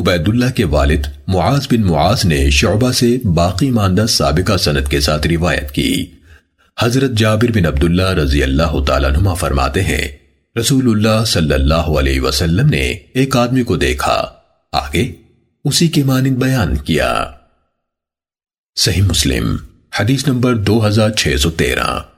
عبید اللہ کے والد معاذ بن معاذ نے شعبہ سے باقی ماندہ سابقہ سنت کے ساتھ روایت کی۔ حضرت جابر بن عبداللہ رضی اللہ تعالیٰ نما فرماتے ہیں رسول اللہ صلی اللہ علیہ وسلم نے ایک آدمی کو دیکھا۔ آگے اسی کے مانند بیان کیا۔ صحیح مسلم، حدیث نمبر دو ہزار چھ سو تیرہ۔